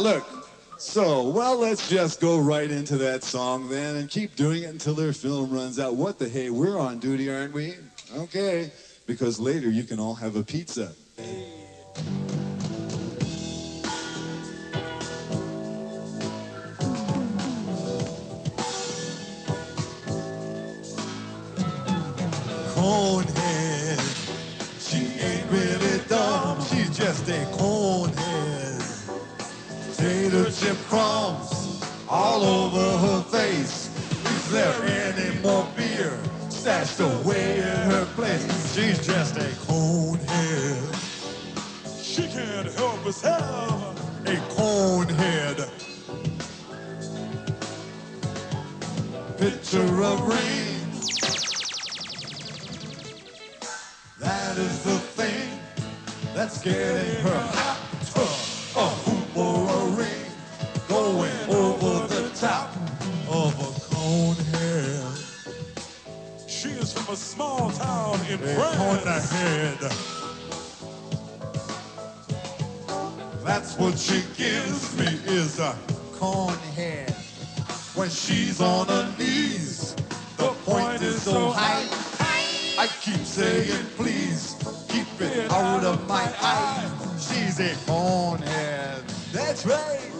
Look, so, well, let's just go right into that song then and keep doing it until their film runs out. What the hey, we're on duty, aren't we? Okay, because later you can all have a pizza. Conehead, crumbs all over her face. Is there any more beer stashed away in her place? She's just a conehead. She can't help herself. A conehead. Picture of rain. That is the thing that's getting her from a small town in cone France. head. That's what she gives me is a cone head. When she's on her knees, the point is so high. I keep saying, please, keep it out of my eye. She's a cone head. That's right. When you lack